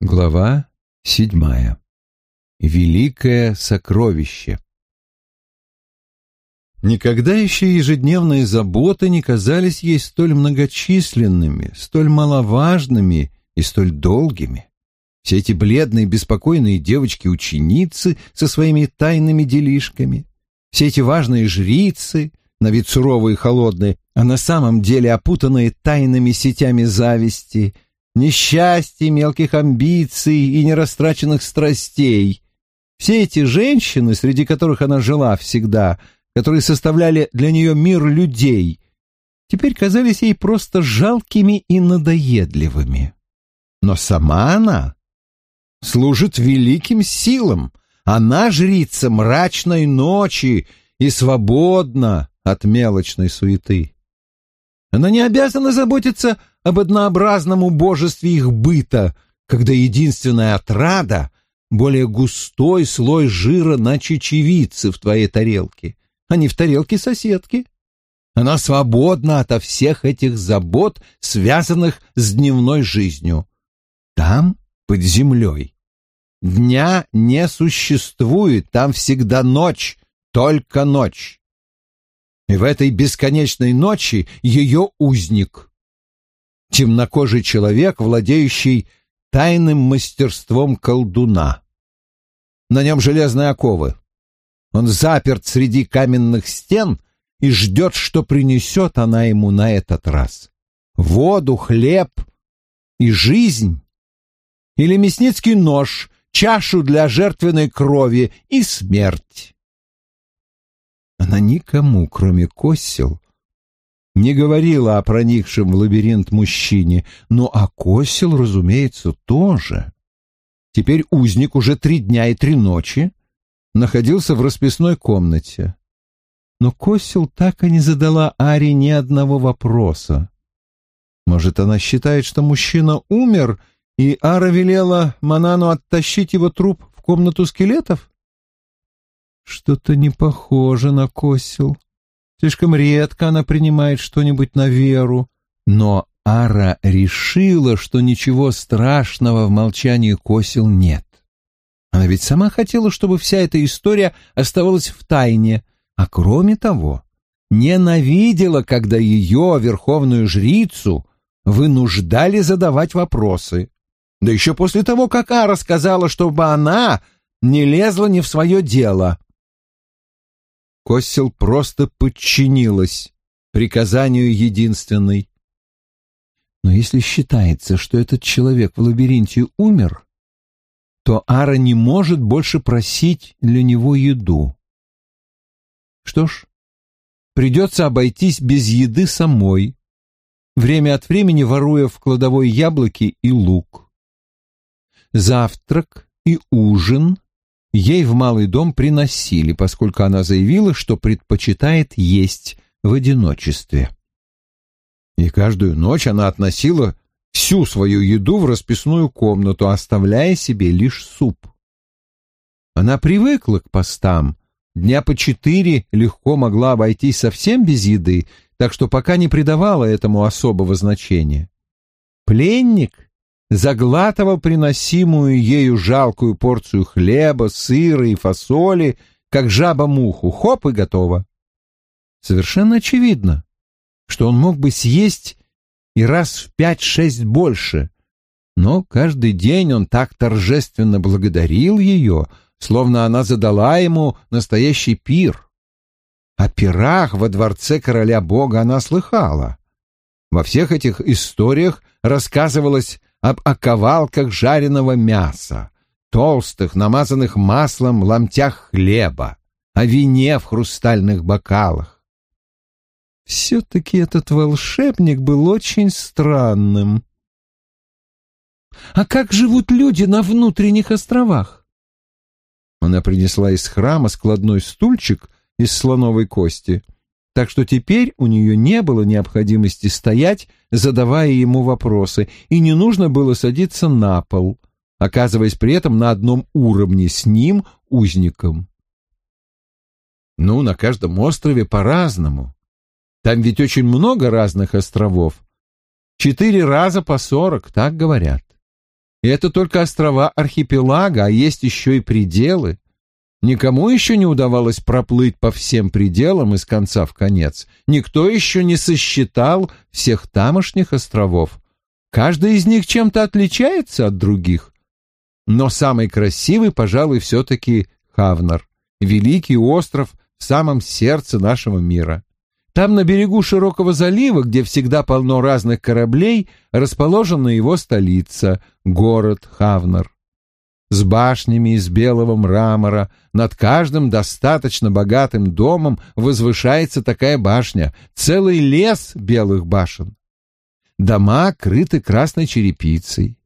Глава седьмая. Великое сокровище. Никогда еще ежедневные заботы не казались ей столь многочисленными, столь маловажными и столь долгими. Все эти бледные, беспокойные девочки-ученицы со своими тайными делишками, все эти важные жрицы, на вид суровые и холодные, а на самом деле опутанные тайными сетями зависти — несчастья, мелких амбиций и нерастраченных страстей. Все эти женщины, среди которых она жила всегда, которые составляли для нее мир людей, теперь казались ей просто жалкими и надоедливыми. Но сама она служит великим силам, она жрица мрачной ночи и свободна от мелочной суеты. Она не обязана заботиться об однообразном убожестве их быта, когда единственная отрада — более густой слой жира на чечевице в твоей тарелке, а не в тарелке соседки. Она свободна ото всех этих забот, связанных с дневной жизнью. Там, под землей, дня не существует, там всегда ночь, только ночь. И в этой бесконечной ночи ее узник. Темнокожий человек, владеющий тайным мастерством колдуна. На нем железные оковы. Он заперт среди каменных стен и ждет, что принесет она ему на этот раз. Воду, хлеб и жизнь. Или мясницкий нож, чашу для жертвенной крови и смерть. Она никому, кроме Косил, не говорила о проникшем в лабиринт мужчине, но о Косил, разумеется, тоже. Теперь узник уже три дня и три ночи находился в расписной комнате. Но Косил так и не задала Аре ни одного вопроса. Может, она считает, что мужчина умер, и Ара велела Манану оттащить его труп в комнату скелетов? Что-то не похоже на Косил. Слишком редко она принимает что-нибудь на веру. Но Ара решила, что ничего страшного в молчании Косил нет. Она ведь сама хотела, чтобы вся эта история оставалась в тайне, а кроме того, ненавидела, когда ее, верховную жрицу, вынуждали задавать вопросы. Да еще после того, как Ара сказала, чтобы она не лезла не в свое дело. Коссел просто подчинилась приказанию единственной. Но если считается, что этот человек в лабиринте умер, то Ара не может больше просить для него еду. Что ж, придется обойтись без еды самой, время от времени воруя в кладовой яблоки и лук. Завтрак и ужин ей в малый дом приносили, поскольку она заявила, что предпочитает есть в одиночестве. И каждую ночь она относила всю свою еду в расписную комнату, оставляя себе лишь суп. Она привыкла к постам, дня по четыре легко могла обойтись совсем без еды, так что пока не придавала этому особого значения. Пленник заглатывал приносимую ею жалкую порцию хлеба, сыра и фасоли, как жаба муху, хоп и готово. Совершенно очевидно, что он мог бы съесть и раз в пять-шесть больше, но каждый день он так торжественно благодарил ее, словно она задала ему настоящий пир. О пирах во дворце короля бога она слыхала. Во всех этих историях рассказывалось об оковалках жареного мяса, толстых, намазанных маслом ломтях хлеба, о вине в хрустальных бокалах. Все-таки этот волшебник был очень странным. А как живут люди на внутренних островах? Она принесла из храма складной стульчик из слоновой кости — так что теперь у нее не было необходимости стоять, задавая ему вопросы, и не нужно было садиться на пол, оказываясь при этом на одном уровне с ним, узником. Ну, на каждом острове по-разному. Там ведь очень много разных островов. Четыре раза по сорок, так говорят. И это только острова архипелага, а есть еще и пределы. Никому еще не удавалось проплыть по всем пределам из конца в конец. Никто еще не сосчитал всех тамошних островов. Каждый из них чем-то отличается от других. Но самый красивый, пожалуй, все-таки Хавнар, великий остров в самом сердце нашего мира. Там, на берегу широкого залива, где всегда полно разных кораблей, расположена его столица, город Хавнар. С башнями из белого мрамора, над каждым достаточно богатым домом возвышается такая башня, целый лес белых башен. Дома крыты красной черепицей,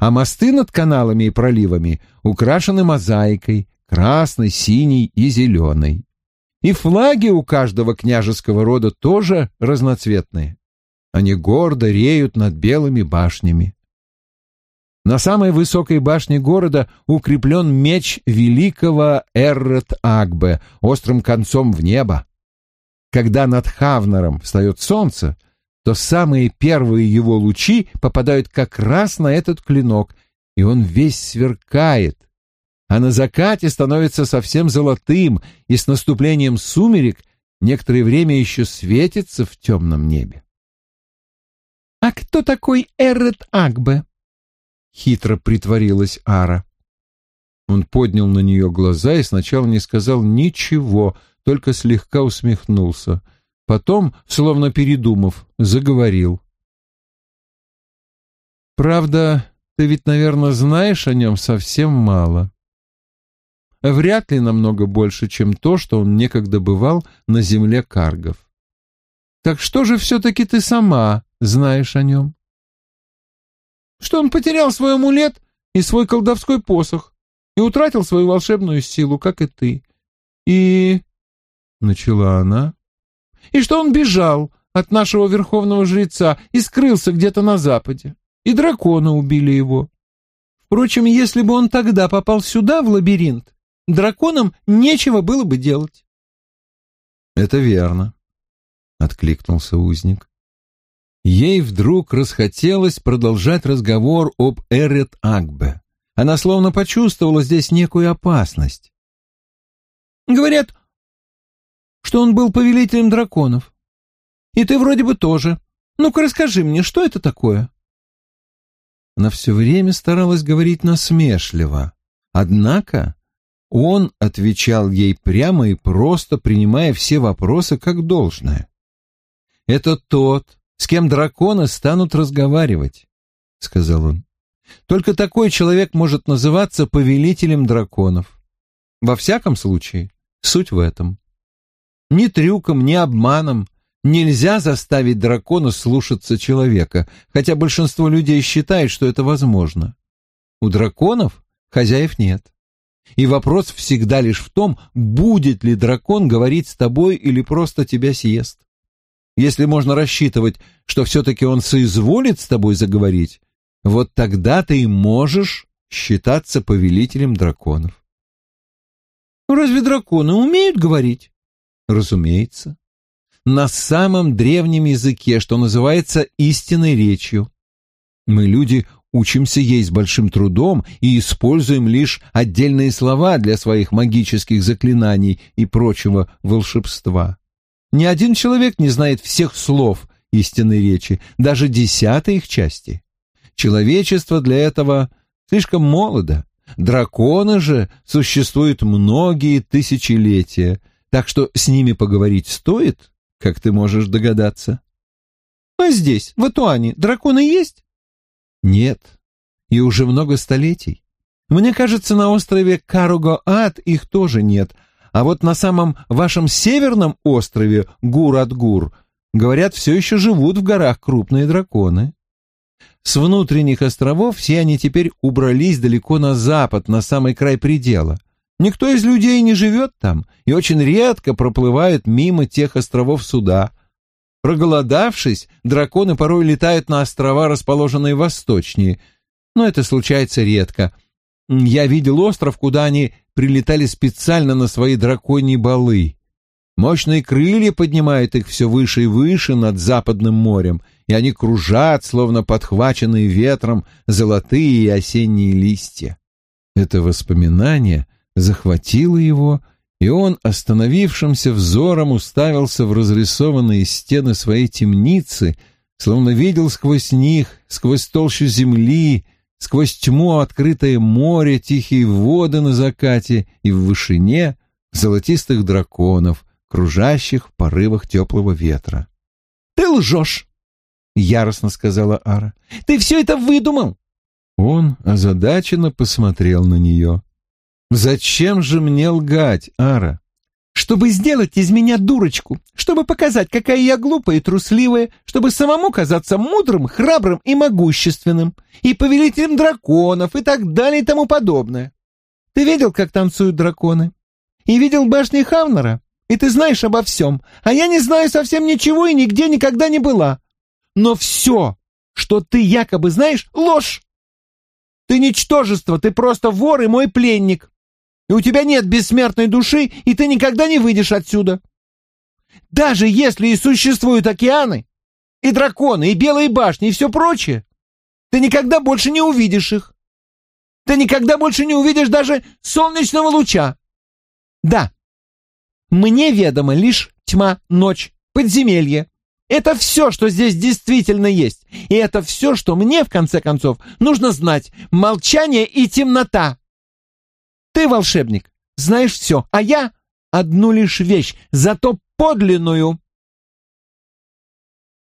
а мосты над каналами и проливами украшены мозаикой, красной, синей и зеленой. И флаги у каждого княжеского рода тоже разноцветные. Они гордо реют над белыми башнями. На самой высокой башне города укреплен меч великого Эррет-Агбе острым концом в небо. Когда над Хавнером встает солнце, то самые первые его лучи попадают как раз на этот клинок, и он весь сверкает, а на закате становится совсем золотым, и с наступлением сумерек некоторое время еще светится в темном небе. «А кто такой Эрет Агбе?» — хитро притворилась Ара. Он поднял на нее глаза и сначала не сказал ничего, только слегка усмехнулся. Потом, словно передумав, заговорил. «Правда, ты ведь, наверное, знаешь о нем совсем мало вряд ли намного больше, чем то, что он некогда бывал на земле каргов. Так что же все-таки ты сама знаешь о нем? Что он потерял свой амулет и свой колдовской посох и утратил свою волшебную силу, как и ты. И... — начала она. — И что он бежал от нашего верховного жреца и скрылся где-то на западе, и дракона убили его. Впрочем, если бы он тогда попал сюда, в лабиринт, драконам нечего было бы делать. Это верно, откликнулся узник. Ей вдруг расхотелось продолжать разговор об Эрет Агбе. Она словно почувствовала здесь некую опасность. Говорят, что он был повелителем драконов. И ты вроде бы тоже. Ну-ка расскажи мне, что это такое? Она все время старалась говорить насмешливо. Однако он отвечал ей прямо и просто, принимая все вопросы как должное. «Это тот, с кем драконы станут разговаривать», — сказал он. «Только такой человек может называться повелителем драконов. Во всяком случае, суть в этом. Ни трюком, ни обманом нельзя заставить дракона слушаться человека, хотя большинство людей считает, что это возможно. У драконов хозяев нет. И вопрос всегда лишь в том, будет ли дракон говорить с тобой или просто тебя съест. Если можно рассчитывать, что все-таки он соизволит с тобой заговорить, вот тогда ты и можешь считаться повелителем драконов. Разве драконы умеют говорить? Разумеется. На самом древнем языке, что называется истинной речью. Мы, люди, учимся ей с большим трудом и используем лишь отдельные слова для своих магических заклинаний и прочего волшебства. Ни один человек не знает всех слов истинной речи, даже десятой их части. Человечество для этого слишком молодо. Драконы же существуют многие тысячелетия, так что с ними поговорить стоит, как ты можешь догадаться. А здесь, в Атуане, драконы есть? Нет, и уже много столетий. Мне кажется, на острове Каруго-Ад их тоже нет, а вот на самом вашем северном острове Гур-Ад-Гур, говорят, все еще живут в горах крупные драконы. С внутренних островов все они теперь убрались далеко на запад, на самый край предела. Никто из людей не живет там и очень редко проплывают мимо тех островов суда. Проголодавшись, драконы порой летают на острова, расположенные восточнее, но это случается редко. Я видел остров, куда они прилетали специально на свои драконьи балы. Мощные крылья поднимают их все выше и выше над Западным морем, и они кружат, словно подхваченные ветром, золотые и осенние листья. Это воспоминание захватило его, и он остановившимся взором уставился в разрисованные стены своей темницы, словно видел сквозь них, сквозь толщу земли, сквозь тьму открытое море, тихие воды на закате и в вышине золотистых драконов, кружащих в порывах теплого ветра. «Ты лжешь!» — яростно сказала Ара. «Ты все это выдумал!» Он озадаченно посмотрел на нее. «Зачем же мне лгать, Ара?» «Чтобы сделать из меня дурочку, чтобы показать, какая я глупая и трусливая, чтобы самому казаться мудрым, храбрым и могущественным, и повелителем драконов и так далее и тому подобное. Ты видел, как танцуют драконы? И видел башни Хавнера? И ты знаешь обо всем, а я не знаю совсем ничего и нигде никогда не была. Но все, что ты якобы знаешь, ложь. Ты ничтожество, ты просто вор и мой пленник. И у тебя нет бессмертной души, и ты никогда не выйдешь отсюда. Даже если и существуют океаны, и драконы, и белые башни, и все прочее, ты никогда больше не увидишь их. Ты никогда больше не увидишь даже солнечного луча. Да, мне ведомо лишь тьма, ночь, подземелье. Это все, что здесь действительно есть. И это все, что мне, в конце концов, нужно знать. Молчание и темнота. Ты, волшебник, знаешь все, а я одну лишь вещь, зато подлинную.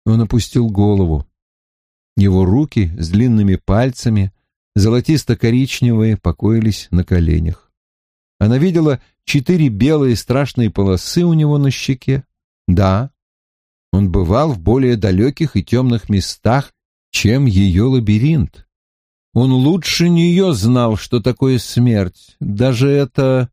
Он опустил голову. Его руки с длинными пальцами, золотисто-коричневые, покоились на коленях. Она видела четыре белые страшные полосы у него на щеке. Да, он бывал в более далеких и темных местах, чем ее лабиринт. Он лучше нее знал, что такое смерть. Даже это...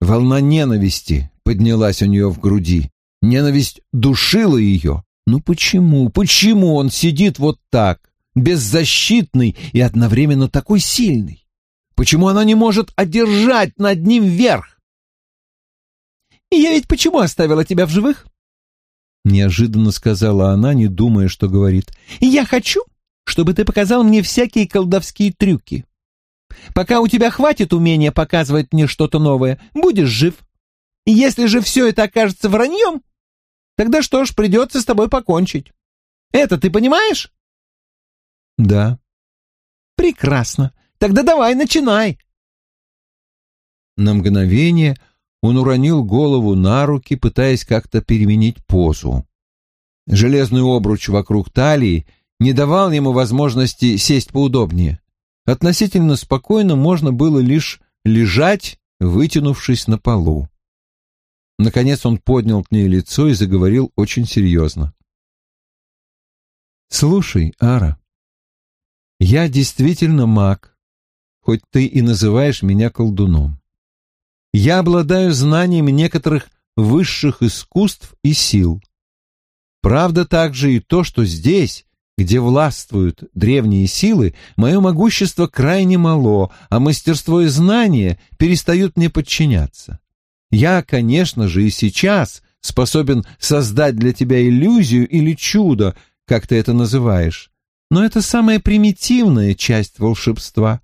Волна ненависти поднялась у нее в груди. Ненависть душила ее. Ну почему, почему он сидит вот так, беззащитный и одновременно такой сильный? Почему она не может одержать над ним верх? «Я ведь почему оставила тебя в живых?» Неожиданно сказала она, не думая, что говорит. «Я хочу, чтобы ты показал мне всякие колдовские трюки. Пока у тебя хватит умения показывать мне что-то новое, будешь жив. Если же все это окажется враньем, тогда что ж, придется с тобой покончить. Это ты понимаешь?» «Да». «Прекрасно. Тогда давай, начинай. На мгновение он уронил голову на руки, пытаясь как-то переменить позу. Железный обруч вокруг талии не давал ему возможности сесть поудобнее. Относительно спокойно можно было лишь лежать, вытянувшись на полу. Наконец он поднял к ней лицо и заговорил очень серьезно. «Слушай, Ара, я действительно маг, хоть ты и называешь меня колдуном. Я обладаю знанием некоторых высших искусств и сил. Правда также и то, что здесь, где властвуют древние силы, мое могущество крайне мало, а мастерство и знания перестают мне подчиняться. Я, конечно же, и сейчас способен создать для тебя иллюзию или чудо, как ты это называешь, но это самая примитивная часть волшебства.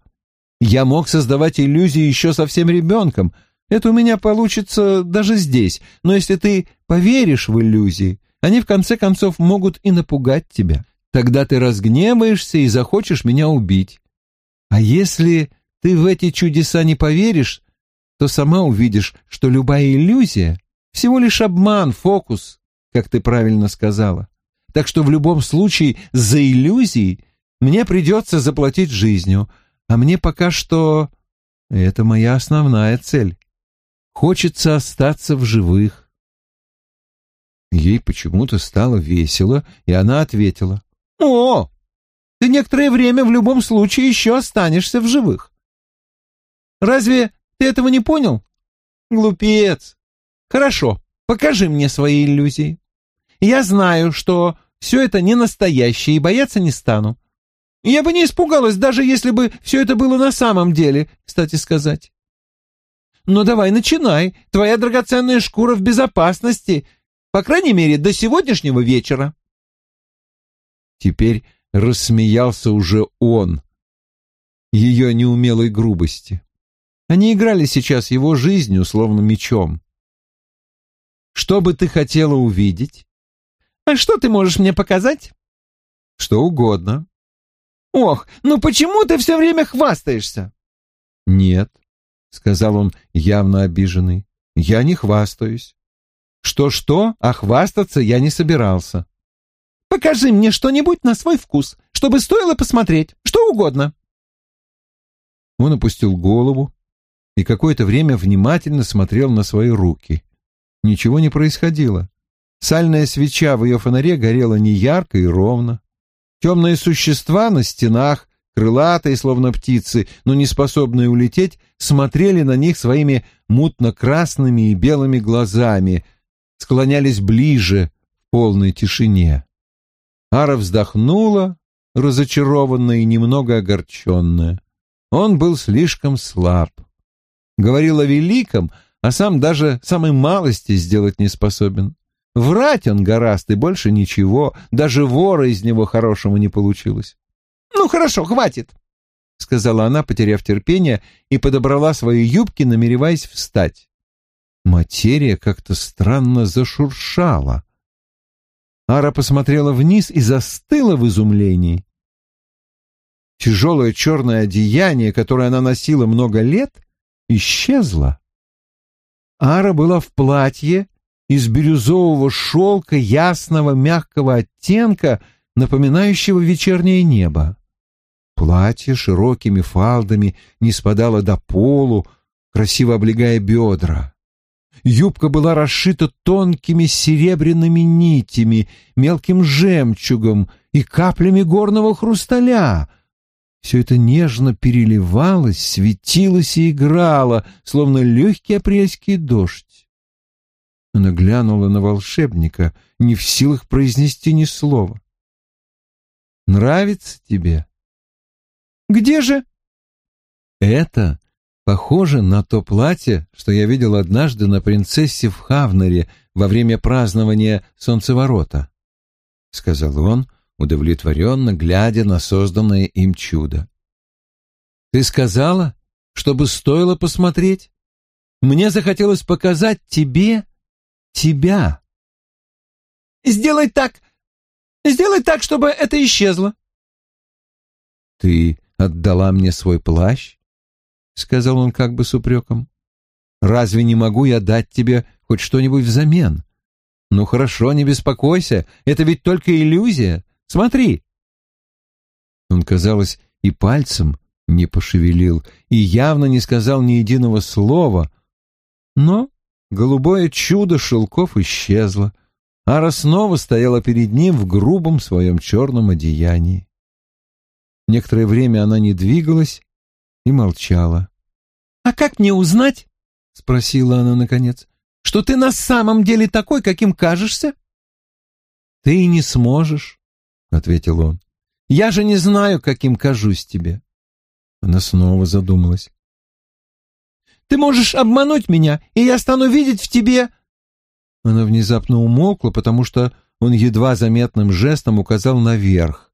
Я мог создавать иллюзии еще совсем ребенком. Это у меня получится даже здесь. Но если ты поверишь в иллюзии, они в конце концов могут и напугать тебя. Тогда ты разгневаешься и захочешь меня убить. А если ты в эти чудеса не поверишь, то сама увидишь, что любая иллюзия — всего лишь обман, фокус, как ты правильно сказала. Так что в любом случае за иллюзии мне придется заплатить жизнью — а мне пока что... Это моя основная цель. Хочется остаться в живых. Ей почему-то стало весело, и она ответила. «О, ты некоторое время в любом случае еще останешься в живых. Разве ты этого не понял? Глупец. Хорошо, покажи мне свои иллюзии. Я знаю, что все это не настоящее, и бояться не стану. Я бы не испугалась, даже если бы все это было на самом деле, кстати сказать. но давай начинай. Твоя драгоценная шкура в безопасности, по крайней мере, до сегодняшнего вечера». Теперь рассмеялся уже он, ее неумелой грубости. Они играли сейчас его жизнью, словно мечом. «Что бы ты хотела увидеть?» «А что ты можешь мне показать?» «Что угодно». «Ох, ну почему ты все время хвастаешься?» «Нет», — сказал он, явно обиженный, — «я не хвастаюсь». Что-что, а хвастаться я не собирался. «Покажи мне что-нибудь на свой вкус, чтобы стоило посмотреть, что угодно». Он опустил голову и какое-то время внимательно смотрел на свои руки. Ничего не происходило. Сальная свеча в ее фонаре горела неярко и ровно. Темные существа на стенах, крылатые, словно птицы, но не способные улететь, смотрели на них своими мутно-красными и белыми глазами, склонялись ближе в полной тишине. Ара вздохнула, разочарованная и немного огорченная. Он был слишком слаб. Говорил о великом, а сам даже самой малости сделать не способен. Врать он гораст, и больше ничего, даже вора из него хорошего не получилось. «Ну хорошо, хватит», — сказала она, потеряв терпение, и подобрала свои юбки, намереваясь встать. Материя как-то странно зашуршала. Ара посмотрела вниз и застыла в изумлении. Тяжелое черное одеяние, которое она носила много лет, исчезло. Ара была в платье из бирюзового шелка ясного мягкого оттенка, напоминающего вечернее небо. Платье широкими фалдами не спадало до полу, красиво облегая бедра. Юбка была расшита тонкими серебряными нитями, мелким жемчугом и каплями горного хрусталя — все это нежно переливалось, светилось и играло, словно легкий апрельский дождь. Она глянула на волшебника, не в силах произнести ни слова. «Нравится тебе?» «Где же?» «Это похоже на то платье, что я видел однажды на принцессе в Хавнере во время празднования Солнцеворота», — сказал он, удовлетворенно глядя на созданное им чудо. «Ты сказала, чтобы стоило посмотреть? Мне захотелось показать тебе тебя». «Сделай так! Сделай так, чтобы это исчезло!» «Ты отдала мне свой плащ?» — сказал он как бы с упреком. «Разве не могу я дать тебе хоть что-нибудь взамен? Ну хорошо, не беспокойся, это ведь только иллюзия. Смотри!» Он, казалось, и пальцем не пошевелил, и явно не сказал ни единого слова, но голубое чудо шелков исчезло. Ара снова стояла перед ним в грубом своем черном одеянии. Некоторое время она не двигалась и молчала. «А как мне узнать?» — спросила она наконец. «Что ты на самом деле такой, каким кажешься?» «Ты не сможешь. — ответил он. «Я же не знаю, каким кажусь тебе». Она снова задумалась. «Ты можешь обмануть меня, и я стану видеть в тебе...» Она внезапно умолкла, потому что он едва заметным жестом указал наверх.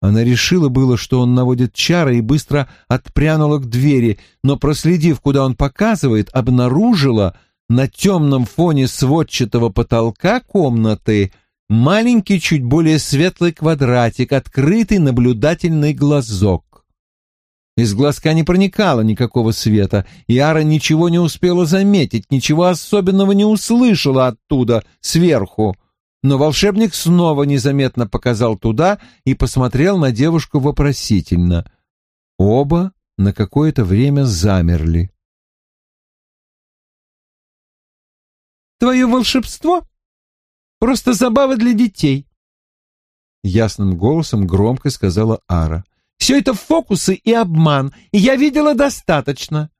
Она решила было, что он наводит чары, и быстро отпрянула к двери, но, проследив, куда он показывает, обнаружила на темном фоне сводчатого потолка комнаты — маленький, чуть более светлый квадратик, открытый наблюдательный глазок. Из глазка не проникало никакого света, и Ара ничего не успела заметить, ничего особенного не услышала оттуда, сверху. Но волшебник снова незаметно показал туда и посмотрел на девушку вопросительно. Оба на какое-то время замерли. «Твое волшебство Просто забава для детей. Ясным голосом громко сказала Ара. Все это фокусы и обман, и я видела достаточно.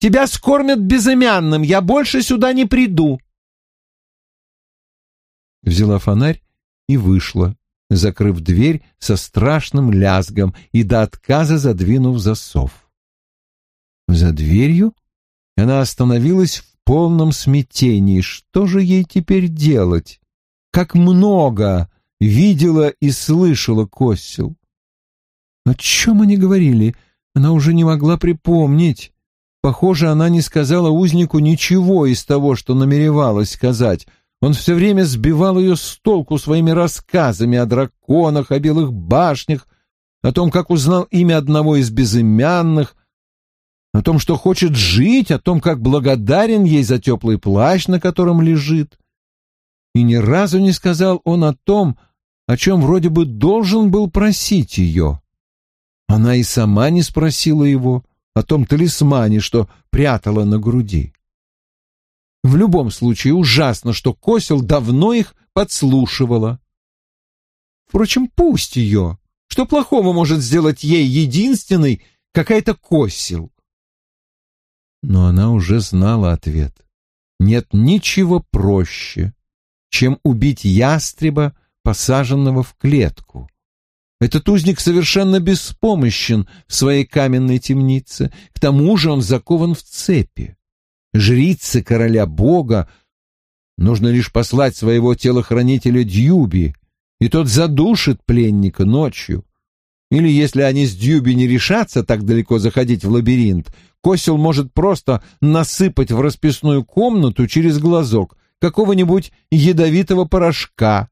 Тебя скормят безымянным, я больше сюда не приду. Взяла фонарь и вышла, закрыв дверь со страшным лязгом и до отказа задвинув засов. За дверью Она остановилась в полном смятении. Что же ей теперь делать? Как много видела и слышала Косил. О чем они говорили? Она уже не могла припомнить. Похоже, она не сказала узнику ничего из того, что намеревалась сказать. Он все время сбивал ее с толку своими рассказами о драконах, о белых башнях, о том, как узнал имя одного из безымянных, о том, что хочет жить, о том, как благодарен ей за теплый плащ, на котором лежит. И ни разу не сказал он о том, о чем вроде бы должен был просить ее. Она и сама не спросила его о том талисмане, что прятала на груди. В любом случае ужасно, что Косил давно их подслушивала. Впрочем, пусть ее. Что плохого может сделать ей единственный какая-то Косил? Но она уже знала ответ. Нет ничего проще, чем убить ястреба, посаженного в клетку. Этот узник совершенно беспомощен в своей каменной темнице, к тому же он закован в цепи. Жрица короля бога нужно лишь послать своего телохранителя Дьюби, и тот задушит пленника ночью. Или если они с Дьюби не решатся так далеко заходить в лабиринт, Косил может просто насыпать в расписную комнату через глазок какого-нибудь ядовитого порошка,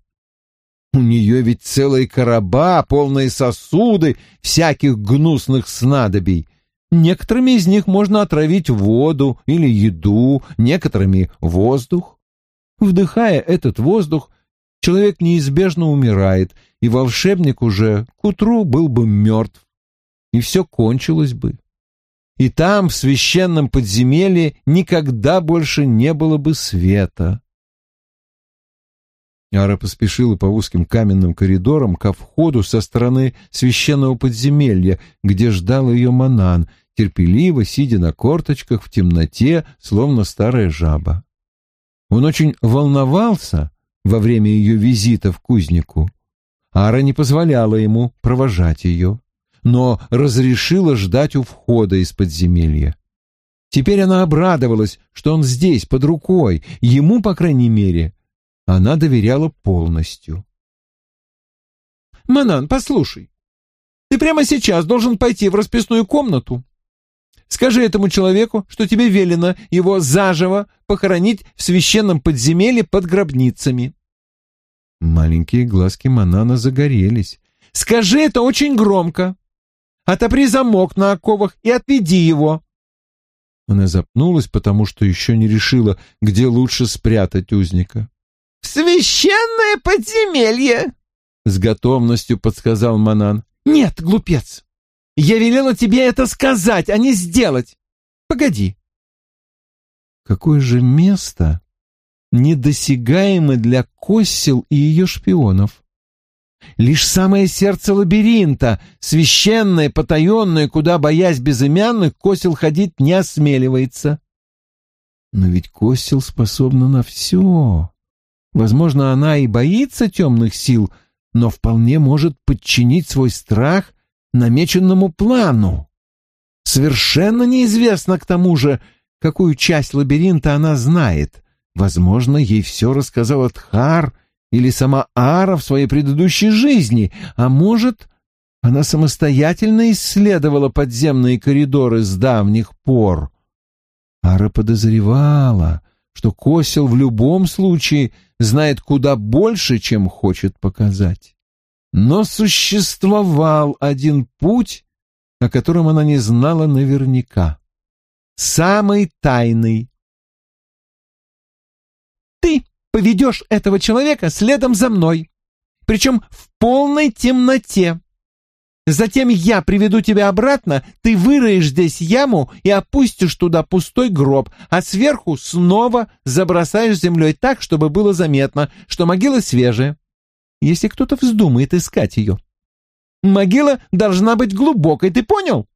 у нее ведь целые короба, полные сосуды всяких гнусных снадобий. Некоторыми из них можно отравить воду или еду, некоторыми — воздух. Вдыхая этот воздух, человек неизбежно умирает, и волшебник уже к утру был бы мертв, и все кончилось бы. И там, в священном подземелье, никогда больше не было бы света. Ара поспешила по узким каменным коридорам ко входу со стороны священного подземелья, где ждал ее Манан, терпеливо сидя на корточках в темноте, словно старая жаба. Он очень волновался во время ее визита в кузнику. Ара не позволяла ему провожать ее, но разрешила ждать у входа из подземелья. Теперь она обрадовалась, что он здесь, под рукой, ему, по крайней мере, она доверяла полностью. «Манан, послушай, ты прямо сейчас должен пойти в расписную комнату. Скажи этому человеку, что тебе велено его заживо похоронить в священном подземелье под гробницами». Маленькие глазки Манана загорелись. «Скажи это очень громко. Отопри замок на оковах и отведи его». Она запнулась, потому что еще не решила, где лучше спрятать узника. «В священное подземелье!» — с готовностью подсказал Манан. «Нет, глупец! Я велела тебе это сказать, а не сделать! Погоди!» Какое же место недосягаемо для Коссил и ее шпионов? Лишь самое сердце лабиринта, священное, потаенное, куда, боясь безымянных, Косил ходить не осмеливается. Но ведь Косил способна на все. Возможно, она и боится темных сил, но вполне может подчинить свой страх намеченному плану. Совершенно неизвестно к тому же, какую часть лабиринта она знает. Возможно, ей все рассказал Тхар или сама Ара в своей предыдущей жизни, а может, она самостоятельно исследовала подземные коридоры с давних пор. Ара подозревала, что Косил в любом случае знает куда больше, чем хочет показать. Но существовал один путь, о котором она не знала наверняка. Самый тайный. «Ты поведешь этого человека следом за мной, причем в полной темноте», Затем я приведу тебя обратно, ты выроешь здесь яму и опустишь туда пустой гроб, а сверху снова забросаешь землей так, чтобы было заметно, что могила свежая, если кто-то вздумает искать ее. Могила должна быть глубокой, ты понял?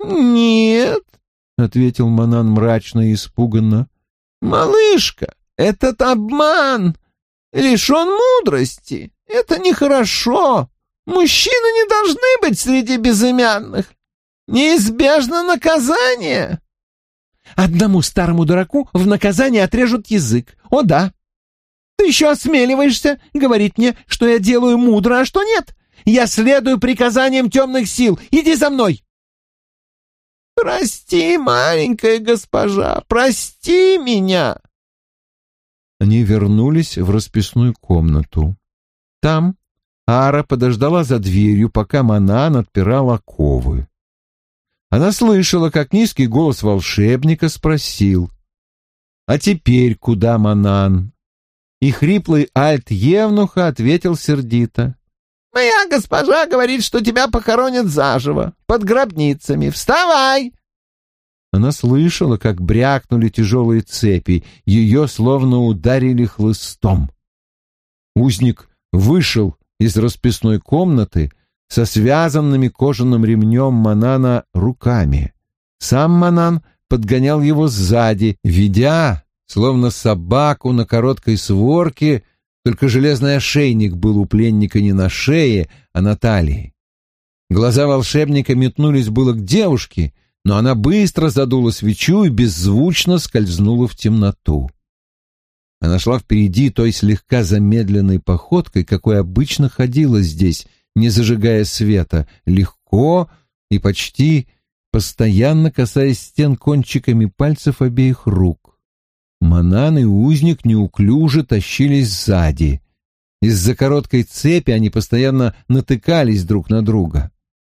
«Нет», — ответил Манан мрачно и испуганно. «Малышка, этот обман лишен мудрости. Это нехорошо». Мужчины не должны быть среди безымянных. Неизбежно наказание. Одному старому дураку в наказание отрежут язык. О да. Ты еще осмеливаешься говорить мне, что я делаю мудро, а что нет? Я следую приказаниям темных сил. Иди за мной. Прости, маленькая госпожа, прости меня. Они вернулись в расписную комнату. Там Ара подождала за дверью, пока Манан отпирал оковы. Она слышала, как низкий голос волшебника спросил «А теперь куда, Манан?» И хриплый альт Евнуха ответил сердито «Моя госпожа говорит, что тебя похоронят заживо, под гробницами. Вставай!» Она слышала, как брякнули тяжелые цепи, ее словно ударили хлыстом. Узник вышел из расписной комнаты со связанными кожаным ремнем Манана руками. Сам Манан подгонял его сзади, ведя, словно собаку на короткой сворке, только железный ошейник был у пленника не на шее, а на талии. Глаза волшебника метнулись было к девушке, но она быстро задула свечу и беззвучно скользнула в темноту. Она шла впереди той слегка замедленной походкой, какой обычно ходила здесь, не зажигая света, легко и почти постоянно касаясь стен кончиками пальцев обеих рук. Манан и узник неуклюже тащились сзади. Из-за короткой цепи они постоянно натыкались друг на друга.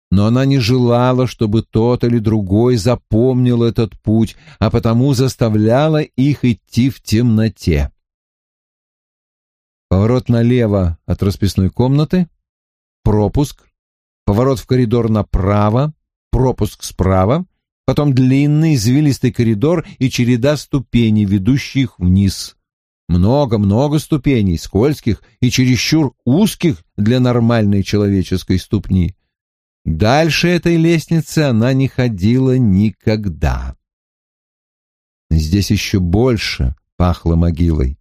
Но она не желала, чтобы тот или другой запомнил этот путь, а потому заставляла их идти в темноте. Поворот налево от расписной комнаты, пропуск, поворот в коридор направо, пропуск справа, потом длинный извилистый коридор и череда ступеней, ведущих вниз. Много-много ступеней, скользких и чересчур узких для нормальной человеческой ступни. Дальше этой лестницы она не ходила никогда. Здесь еще больше пахло могилой.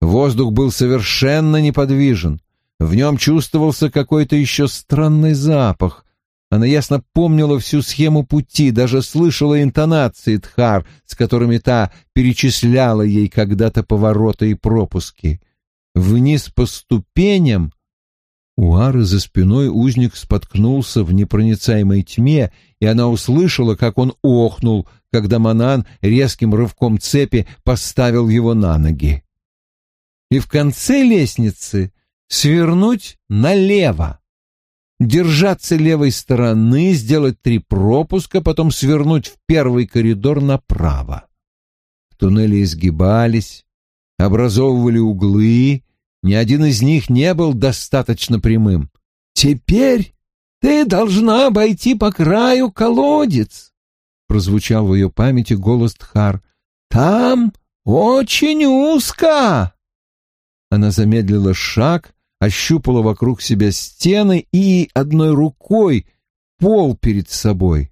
Воздух был совершенно неподвижен. В нем чувствовался какой-то еще странный запах. Она ясно помнила всю схему пути, даже слышала интонации Тхар, с которыми та перечисляла ей когда-то повороты и пропуски. Вниз по ступеням у Ары за спиной узник споткнулся в непроницаемой тьме, и она услышала, как он охнул, когда Манан резким рывком цепи поставил его на ноги и в конце лестницы свернуть налево. Держаться левой стороны, сделать три пропуска, потом свернуть в первый коридор направо. Туннели изгибались, образовывали углы, ни один из них не был достаточно прямым. «Теперь ты должна обойти по краю колодец», — прозвучал в ее памяти голос Тхар. «Там очень узко». Она замедлила шаг, ощупала вокруг себя стены и одной рукой пол перед собой.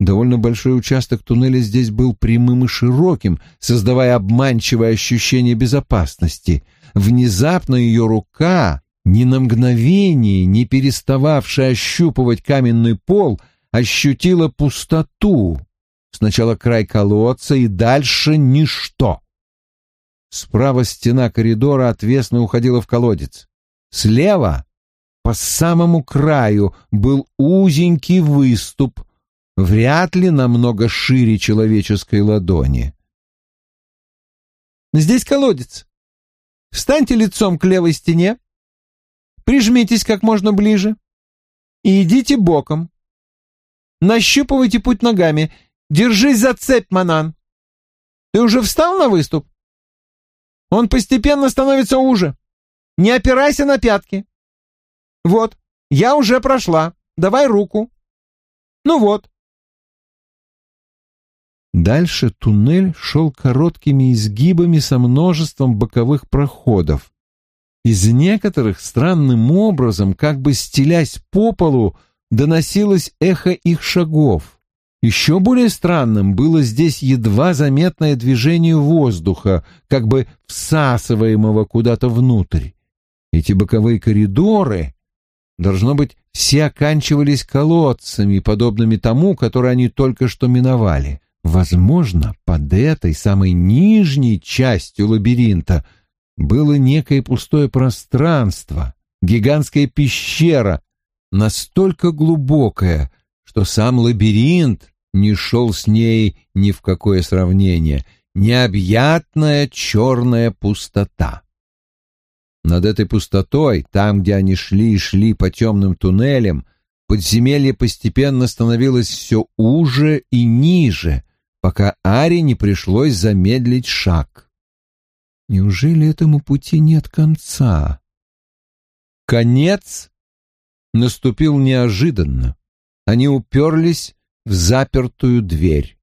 Довольно большой участок туннеля здесь был прямым и широким, создавая обманчивое ощущение безопасности. Внезапно ее рука, ни на мгновение не перестававшая ощупывать каменный пол, ощутила пустоту. Сначала край колодца и дальше ничто. Справа стена коридора отвесно уходила в колодец. Слева, по самому краю, был узенький выступ, вряд ли намного шире человеческой ладони. «Здесь колодец. Встаньте лицом к левой стене, прижмитесь как можно ближе и идите боком. Нащупывайте путь ногами. Держись за цепь, Манан. Ты уже встал на выступ?» Он постепенно становится уже. Не опирайся на пятки. Вот, я уже прошла. Давай руку. Ну вот. Дальше туннель шел короткими изгибами со множеством боковых проходов. Из некоторых странным образом, как бы стелясь по полу, доносилось эхо их шагов. Еще более странным было здесь едва заметное движение воздуха, как бы всасываемого куда-то внутрь. Эти боковые коридоры, должно быть, все оканчивались колодцами, подобными тому, который они только что миновали. Возможно, под этой самой нижней частью лабиринта было некое пустое пространство, гигантская пещера, настолько глубокая, что сам лабиринт не шел с ней ни в какое сравнение, необъятная черная пустота. Над этой пустотой, там, где они шли и шли по темным туннелям, подземелье постепенно становилось все уже и ниже, пока Аре не пришлось замедлить шаг. Неужели этому пути нет конца? Конец наступил неожиданно. Они уперлись в запертую дверь.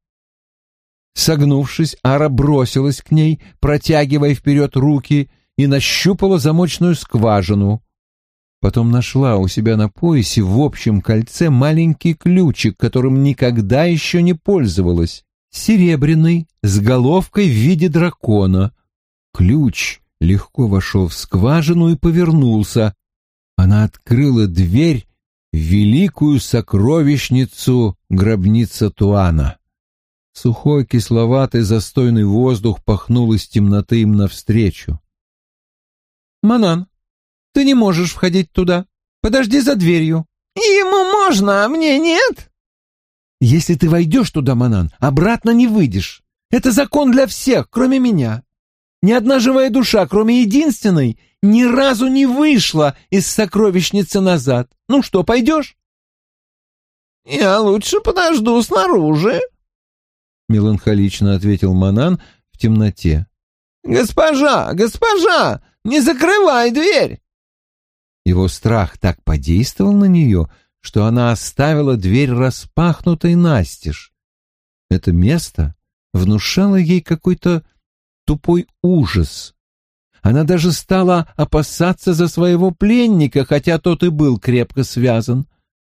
Согнувшись, Ара бросилась к ней, протягивая вперед руки, и нащупала замочную скважину. Потом нашла у себя на поясе в общем кольце маленький ключик, которым никогда еще не пользовалась. Серебряный, с головкой в виде дракона. Ключ легко вошел в скважину и повернулся. Она открыла дверь великую сокровищницу гробница Туана. Сухой, кисловатый, застойный воздух пахнул из темноты им навстречу. «Манан, ты не можешь входить туда. Подожди за дверью». «Ему можно, а мне нет?» «Если ты войдешь туда, Манан, обратно не выйдешь. Это закон для всех, кроме меня. Ни одна живая душа, кроме единственной, ни разу не вышла из сокровищницы назад. Ну что, пойдешь?» «Я лучше подожду снаружи», — меланхолично ответил Манан в темноте. «Госпожа, госпожа, не закрывай дверь!» Его страх так подействовал на нее, что она оставила дверь распахнутой настежь. Это место внушало ей какой-то тупой ужас. Она даже стала опасаться за своего пленника, хотя тот и был крепко связан.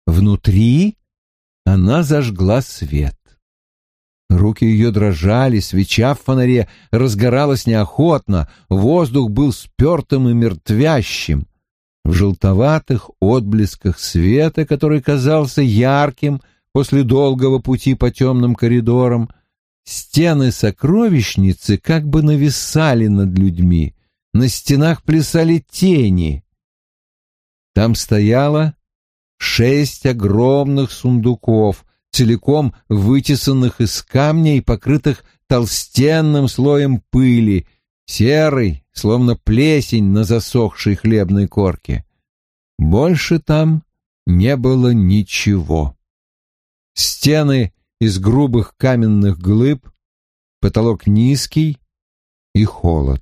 Внутри она зажгла свет. Руки ее дрожали, свеча в фонаре разгоралась неохотно, воздух был спертым и мертвящим. В желтоватых отблесках света, который казался ярким после долгого пути по темным коридорам, стены сокровищницы как бы нависали над людьми, на стенах плясали тени. Там стояло шесть огромных сундуков — целиком вытесанных из камня и покрытых толстенным слоем пыли, серый, словно плесень на засохшей хлебной корке. Больше там не было ничего. Стены из грубых каменных глыб, потолок низкий и холод.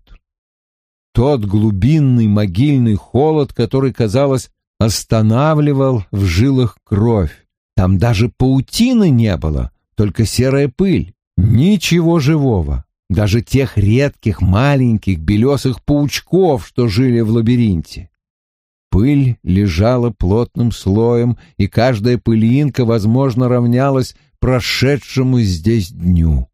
Тот глубинный могильный холод, который, казалось, останавливал в жилах кровь. Там даже паутины не было, только серая пыль. Ничего живого, даже тех редких маленьких белесых паучков, что жили в лабиринте. Пыль лежала плотным слоем, и каждая пылинка, возможно, равнялась прошедшему здесь дню.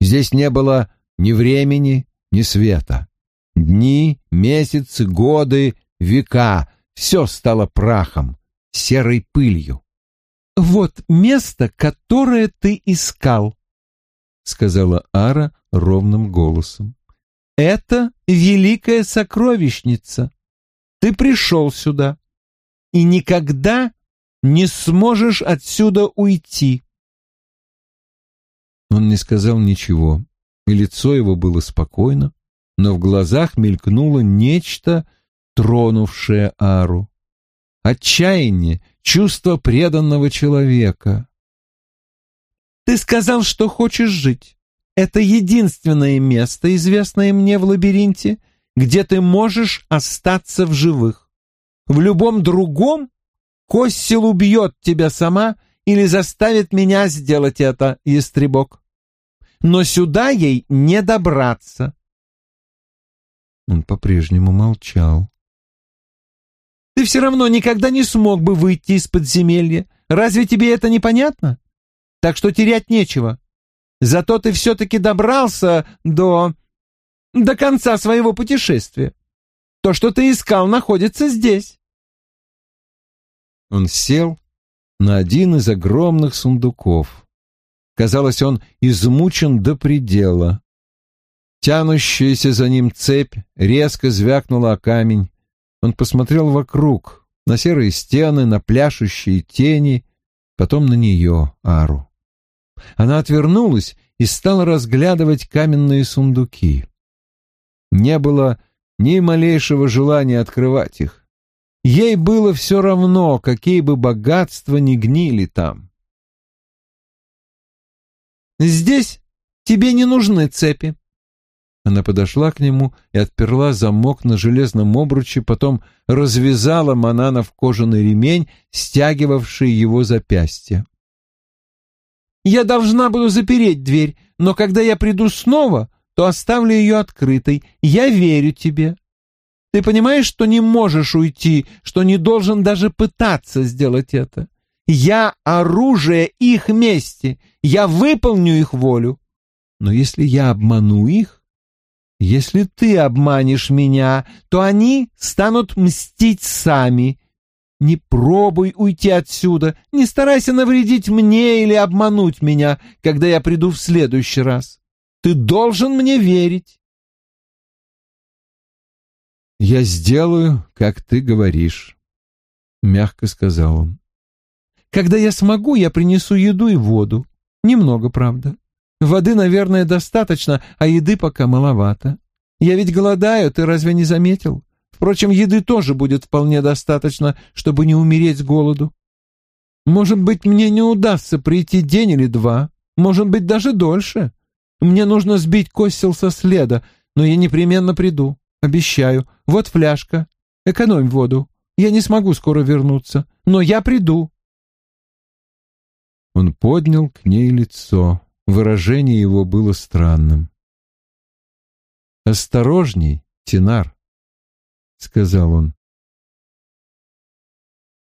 Здесь не было ни времени, ни света. Дни, месяцы, годы, века — все стало прахом, серой пылью. «Вот место, которое ты искал», — сказала Ара ровным голосом. «Это великая сокровищница. Ты пришел сюда и никогда не сможешь отсюда уйти». Он не сказал ничего, и лицо его было спокойно, но в глазах мелькнуло нечто, тронувшее Ару. Отчаяние чувство преданного человека. «Ты сказал, что хочешь жить. Это единственное место, известное мне в лабиринте, где ты можешь остаться в живых. В любом другом Коссил убьет тебя сама или заставит меня сделать это, ястребок. Но сюда ей не добраться». Он по-прежнему молчал. Ты все равно никогда не смог бы выйти из подземелья. Разве тебе это непонятно? Так что терять нечего. Зато ты все-таки добрался до... до конца своего путешествия. То, что ты искал, находится здесь. Он сел на один из огромных сундуков. Казалось, он измучен до предела. Тянущаяся за ним цепь резко звякнула о камень. Он посмотрел вокруг, на серые стены, на пляшущие тени, потом на нее, Ару. Она отвернулась и стала разглядывать каменные сундуки. Не было ни малейшего желания открывать их. Ей было все равно, какие бы богатства ни гнили там. «Здесь тебе не нужны цепи», она подошла к нему и отперла замок на железном обруче, потом развязала Мананов кожаный ремень, стягивавший его запястье. «Я должна буду запереть дверь, но когда я приду снова, то оставлю ее открытой. Я верю тебе. Ты понимаешь, что не можешь уйти, что не должен даже пытаться сделать это? Я оружие их мести, я выполню их волю. Но если я обману их, если ты обманешь меня, то они станут мстить сами. Не пробуй уйти отсюда, не старайся навредить мне или обмануть меня, когда я приду в следующий раз. Ты должен мне верить. «Я сделаю, как ты говоришь», — мягко сказал он. «Когда я смогу, я принесу еду и воду. Немного, правда. Воды, наверное, достаточно, а еды пока маловато. Я ведь голодаю, ты разве не заметил? Впрочем, еды тоже будет вполне достаточно, чтобы не умереть с голоду. Может быть, мне не удастся прийти день или два, может быть, даже дольше. Мне нужно сбить Косил со следа, но я непременно приду, обещаю. Вот фляжка. Экономь воду. Я не смогу скоро вернуться, но я приду. Он поднял к ней лицо. Выражение его было странным. «Осторожней, Тинар», — сказал он.